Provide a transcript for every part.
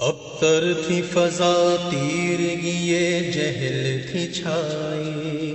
اب تر تھی فضا تیر گیے جہل تھی چھائی۔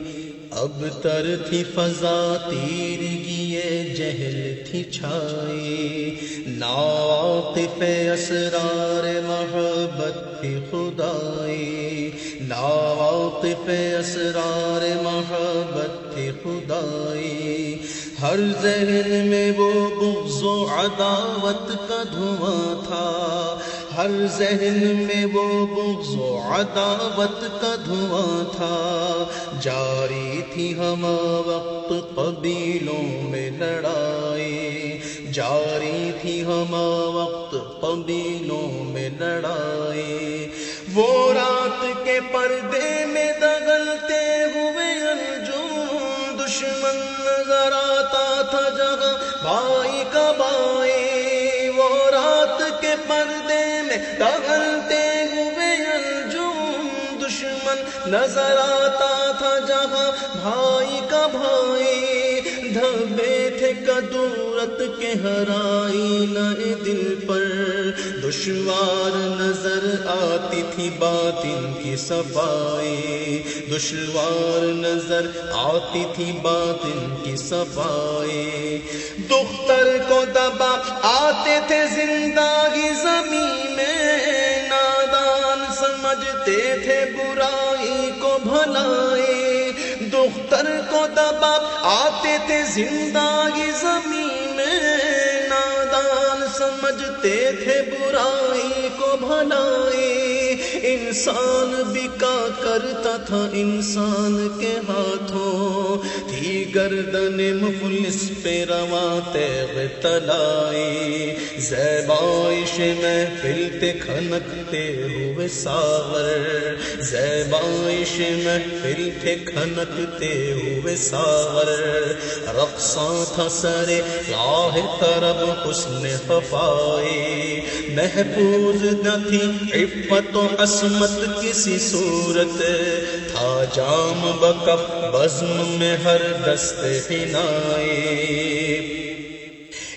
اب تر تھی فضا تیر گیے جہل تھی چھائی۔ ناطف اسرار محبت تھی خدائی۔ ناطف اسرار محبت تھی خدائی۔ ہر ذہن میں وہ بغض و عداوت کا دھواں تھا۔ ہر ذہن میں وہ بغض و عداوت کا دھواں تھا۔ جاری تھی ہم وقت قبیلوں میں لڑائی۔ جاری تھی ہم وقت قبیلوں میں لڑائی۔ وہ رات کے پردے میں دگلتے ہوئے انجم دشمن نظر آتا تھا جگہ بھائی کا بائی وہ رات کے پردے میں دگلتے ہوئے انجم دشمن نظر آتا تھا جہاں بھائی کا بھائی دھبے تھے کدورت کے ہرائی نئے دل پر دشوار نظر آتی تھی بات ان کی صفائی دشوار نظر آتی تھی بات ان کی صفائی دختر کو دبا آتے تھے زندگی سمجھتے تھے برائی کو بھلائے، دختر کو دبا، آتے تھے زندگی زمین میں نادان، سمجھتے تھے برائی کو بھلائے۔ انسان بکا کرتا تھا انسان کے ہاتھوں۔ تھی گردن مفلس پہ رواں تیغ تلائی۔ زیبائش میں پھلتے کھنکتے ہوئے ساور زیبائش میں پھلتے کھنکتے ہوئے ساور رقصاں تھا سرے راہ طرب حسن خفائی محفوظ نہ تھی۔ عفت و عصمت کسی صورت تھا۔ جام بکف بزم میں ہر دست ہنائی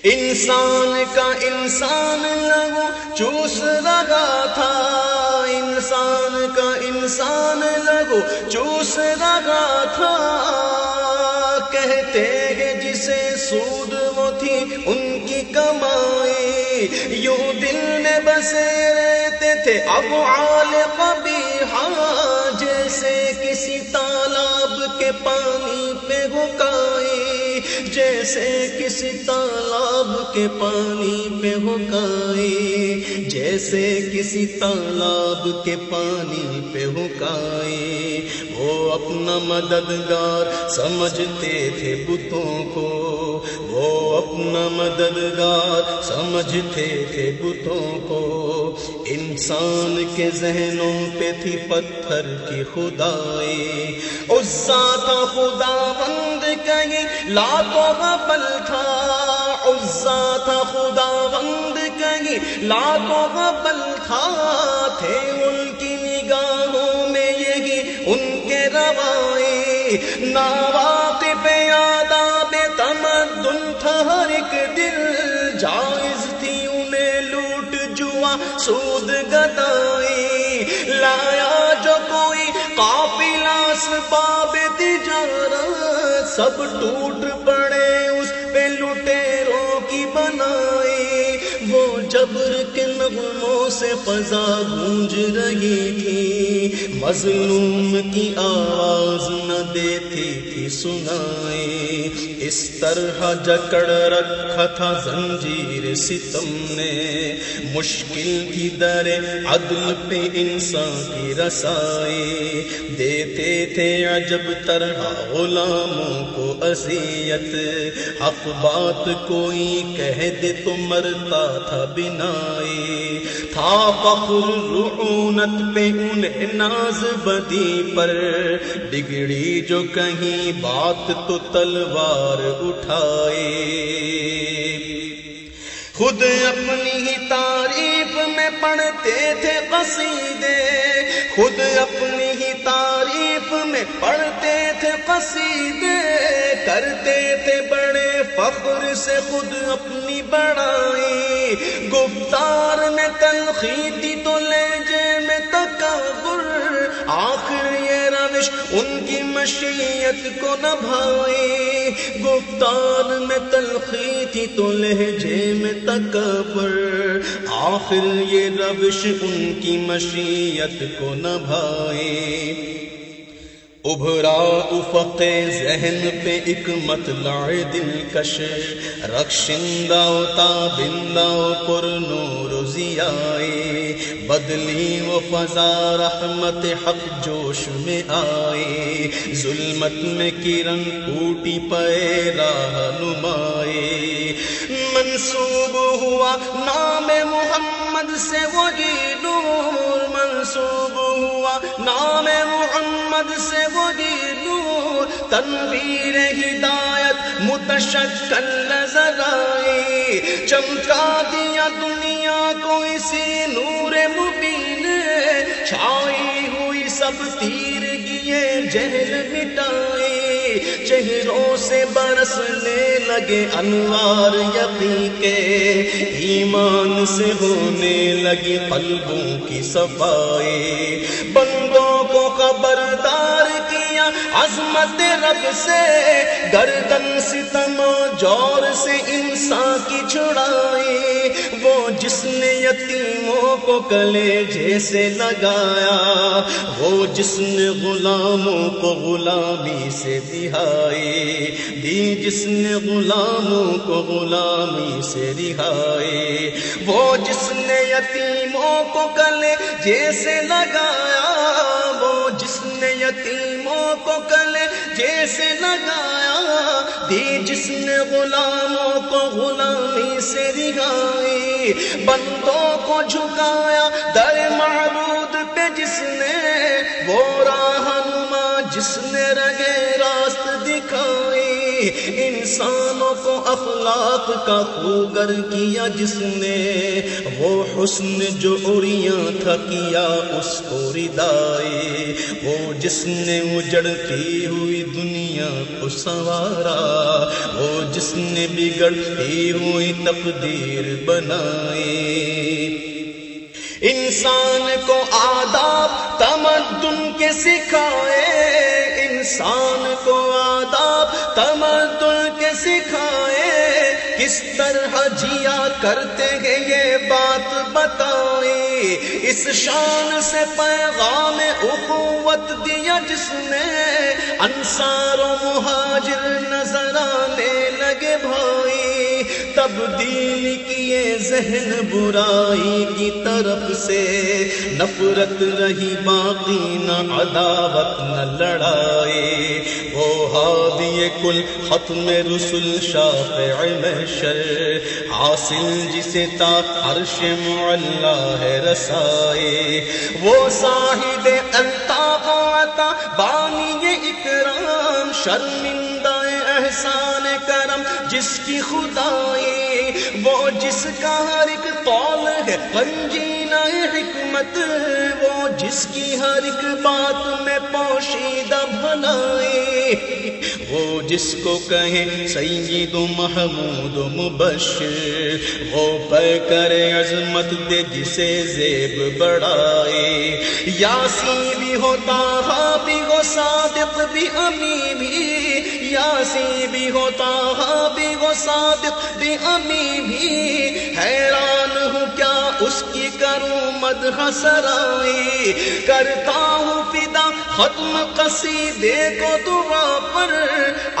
انسان کا انسان لگو چوس رہا تھا۔ انسان کا انسان لگو چوس رہا تھا۔ کہتے ہیں جسے سود وہ تھی، ان کی کمائی یوں دل رہتے تھے، اب آل کبھی ہاں، جیسے کسی تالاب کے پانی پہ گکائی جیسے کسی تالاب کے پانی پہ ہوکائی جیسے کسی تالاب کے پانی پہ ہوکائی وہ اپنا مددگار سمجھتے تھے بتوں کو اپنا مددگار سمجھتے تھے بتوں کو۔ انسان کے ذہنوں پہ تھی پتھر کی خدائی۔ اس تھا خدا بند کہیں، لاتوں کا پل تھا۔ عزا تھا خدا بند کہیں، لاتوں کا پل تھا۔ تھے ان کی نگاہوں میں یہی ان کے روائے ناواق سب ٹوٹ پڑے، اس پہ لٹیروں کی بنائی۔ وہ جبر کے نغموں سے فضا گونج رہی تھی۔ مظلوم کی آواز نہ دیتی تھی سنائے اس طرح جکڑ رکھا تھا زنجیر ستم نے۔ مشکل کی در عدل پہ انسان کی رسائی دیتے تھے عجب طرح غلاموں کو اذیت۔ حق بات کوئی کہہ دے تو مرتا تھا بنائی تھا فخر رعونت پہ انہیں ناز بدی پر۔ بگڑی جو کہیں بات تو تلوار اٹھائے۔ خود اپنی ہی تعریف میں پڑھتے تھے قصیدے۔ خود اپنی ہی تعریف میں پڑھتے تھے قصیدے۔ کرتے تھے بڑے فخر سے خود اپنی بڑائی۔ گفتار میں تلخی تھی تو لہجے میں تکبر۔ آخر یہ روش ان کی مشیت کو نبھائی گفتار میں تلخی تھی تو لہجے میں تکبر۔ آخر یہ ربش ان کی مشیت کو نہ ابھرا افق ذہن پہ ایک مطلع دلکش رخشندہ تابندہ پر نور ضیائے بدلی و فضا رحمت حق جوش میں آئے، ظلمت میں کرن پھوٹی پے راہ نمائے منسوب ہوا نام محمد سے وہی نور منسوب ہوا نام تنویر ہدایت، متشکل نظر آئی چمکا دیا دنیا کو اسی نور مبین۔ چھائی ہوئی سب تیر گیے جہل مٹائے۔ چہروں سے برسنے لگے انوار یقین کے۔ ایمان سے ہونے لگی قلبوں کی صفائی بندوں کو خبردار عظمت رب سے، گردن ستم جور سے انسان کی چھڑائی، وہ جس نے یتیموں کو کلے جیسے لگایا، وہ جس نے غلاموں کو غلامی سے دہائی دی جس نے غلاموں کو غلامی سے رہائی، وہ جس نے یتیموں کو کلے جیسے لگایا کو کل جیسے لگایا دی جس نے غلاموں کو غلامی سے رگائی بندوں کو جھکایا در معبود پہ جس نے، وہ راہ نما جس نے رگے راہ انسانوں کو اخلاق کا خوگر کیا جس نے، وہ حسن جو اڑیاں تھا کیا اس کو ردائے۔ وہ جس نے اجڑتی ہوئی دنیا کو سنوارا۔ وہ جس نے بگڑتی ہوئی تقدیر بنائی انسان کو آداب، تمدن کے سکھائے۔ انسان کو آداب تمدن کے سکھائے، کس طرح جیا کرتے ہیں یہ بات بتائے۔ اس شان سے پیغام اخوت دیا جس نے، انصار و مہاجر نظر آنے لگے بھائی۔ تبدیل کیے ذہن برائی کی طرف سے نفرت رہی، باقی نہ عداوت نہ لڑائی۔ ہو ہادی کل ختم رسول شافع محشر، حاصل جسے تا عرش معلا ہے رسائے۔ وہ صاحب الطاف عطا، بانی اکرام، شرمندہ احسان کر جس کی خدائی وہ جس کا ہر ایک قول ہے پنجینا حکمت، وہ جس کی ہر ایک بات میں پوشیدہ بھلائی وہ جس کو کہیں سید و محمود و مبشر، وہ پہ کرے عظمت دے جسے زیب بڑھائے۔ یاسی بھی ہوتا ہاں بھی ہو صادق بھی امی بھی۔ سیاسی بھی ہوتا ہاں بھی ہو، صادق بھی امی بھی۔ حیران ہوں کیا اس کی کروں مد سرائی کرتا ہوں ختم قصیدے کو دعا پر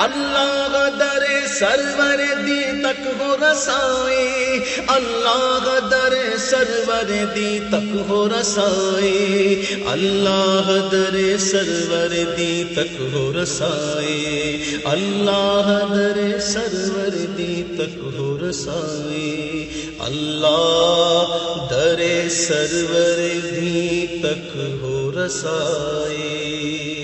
اللہ در سرور دی تک ہو رسائی اللہ در سرور دی تک ہو رسائی اللہ در سرور دی تک ہو رسائی اللہ در سرور دی تک ہو رسائی اللہ در سرور دی تک ہو بسائی